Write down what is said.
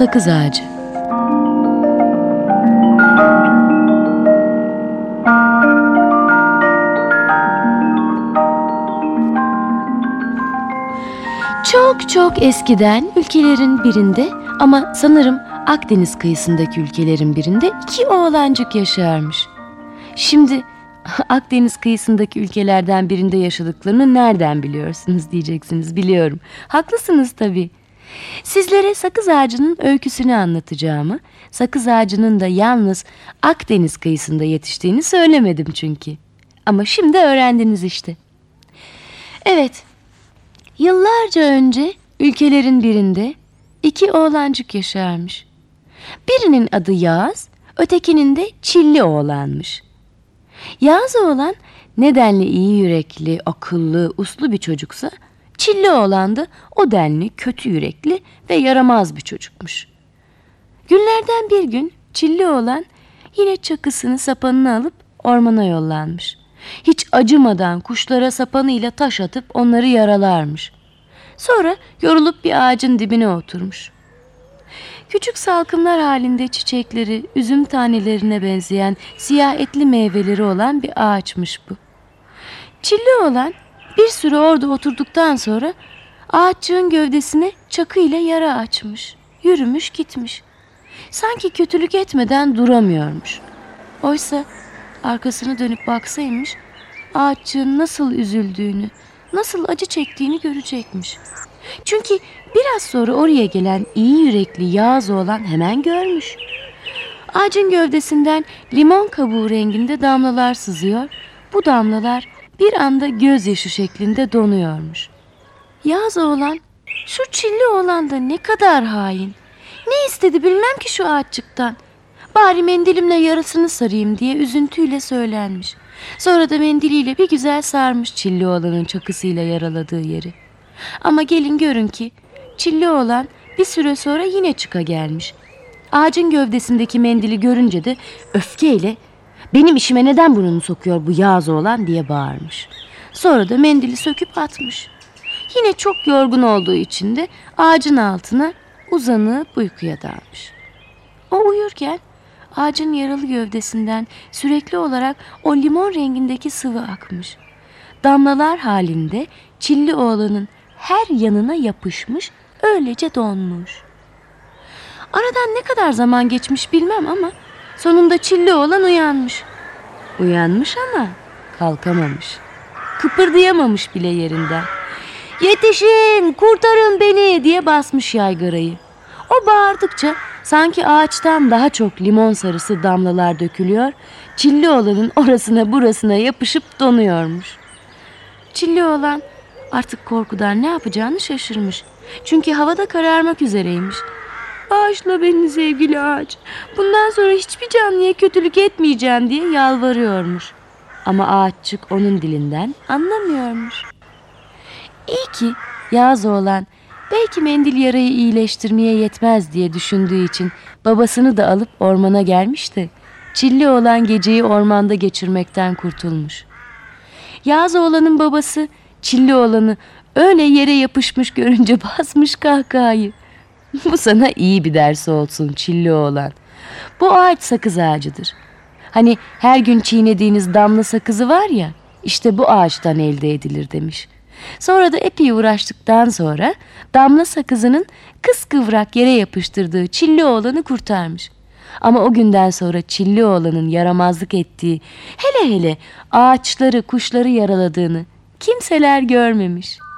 sakız ağacı. Çok çok eskiden ülkelerin birinde ama sanırım Akdeniz kıyısındaki ülkelerin birinde iki oğlancık yaşarmış. Şimdi Akdeniz kıyısındaki ülkelerden birinde yaşadıklarını nereden biliyorsunuz diyeceksiniz biliyorum. Haklısınız tabii. Sizlere sakız ağacının öyküsünü anlatacağımı, sakız ağacının da yalnız Akdeniz kıyısında yetiştiğini söylemedim çünkü. Ama şimdi öğrendiniz işte. Evet, yıllarca önce ülkelerin birinde iki oğlancık yaşarmış. Birinin adı Yağız, ötekinin de Çilli oğlanmış. Yağız oğlan nedenli iyi yürekli, akıllı, uslu bir çocuksa Çilli oğlan da o denli kötü yürekli ve yaramaz bir çocukmuş. Günlerden bir gün Çilli oğlan yine çakısını sapanını alıp ormana yollanmış. Hiç acımadan kuşlara sapanıyla taş atıp onları yaralarmış. Sonra yorulup bir ağacın dibine oturmuş. Küçük salkımlar halinde çiçekleri, üzüm tanelerine benzeyen siyah etli meyveleri olan bir ağaçmış bu. Çilli olan bir süre orada oturduktan sonra ağaççığın gövdesine çakıyla yara açmış. Yürümüş gitmiş. Sanki kötülük etmeden duramıyormuş. Oysa arkasını dönüp baksaymış ağaççığın nasıl üzüldüğünü, nasıl acı çektiğini görecekmiş. Çünkü biraz sonra oraya gelen iyi yürekli Yağız oğlan hemen görmüş. Ağacın gövdesinden limon kabuğu renginde damlalar sızıyor. Bu damlalar bir anda gözyaşı şeklinde donuyormuş. Yağız oğlan, şu çilli oğlan da ne kadar hain. Ne istedi bilmem ki şu ağaççıktan. Bari mendilimle yarasını sarayım diye üzüntüyle söylenmiş. Sonra da mendiliyle bir güzel sarmış çilli oğlanın çakısıyla yaraladığı yeri. Ama gelin görün ki çilli oğlan bir süre sonra yine çıka gelmiş. Ağacın gövdesindeki mendili görünce de öfkeyle benim işime neden burnunu sokuyor bu Yağız oğlan diye bağırmış. Sonra da mendili söküp atmış. Yine çok yorgun olduğu için de ağacın altına uzanıp uykuya dalmış. O uyurken ağacın yaralı gövdesinden sürekli olarak o limon rengindeki sıvı akmış. Damlalar halinde çilli oğlanın her yanına yapışmış, öylece donmuş. Aradan ne kadar zaman geçmiş bilmem ama sonunda çilli oğlan uyanmış. Uyanmış ama kalkamamış. Kıpırdayamamış bile yerinden. Yetişin, kurtarın beni diye basmış yaygarayı. O bağırdıkça sanki ağaçtan daha çok limon sarısı damlalar dökülüyor, çilli oğlanın orasına burasına yapışıp donuyormuş. Çilli oğlan artık korkudan ne yapacağını şaşırmış. Çünkü havada kararmak üzereymiş. Bağışla beni sevgili ağaç. Bundan sonra hiçbir canlıya kötülük etmeyeceğim diye yalvarıyormuş. Ama ağaççık onun dilinden anlamıyormuş. İyi ki Yağız oğlan belki mendil yarayı iyileştirmeye yetmez diye düşündüğü için babasını da alıp ormana gelmişti. Çilli olan geceyi ormanda geçirmekten kurtulmuş. Yağız oğlanın babası Çilli olanı öyle yere yapışmış görünce basmış kahkahayı. Bu sana iyi bir ders olsun çilli oğlan. Bu ağaç sakız ağacıdır. Hani her gün çiğnediğiniz damla sakızı var ya, işte bu ağaçtan elde edilir demiş. Sonra da epey uğraştıktan sonra damla sakızının kıskıvrak yere yapıştırdığı çilli oğlanı kurtarmış. Ama o günden sonra çilli oğlanın yaramazlık ettiği, hele hele ağaçları, kuşları yaraladığını kimseler görmemiş.''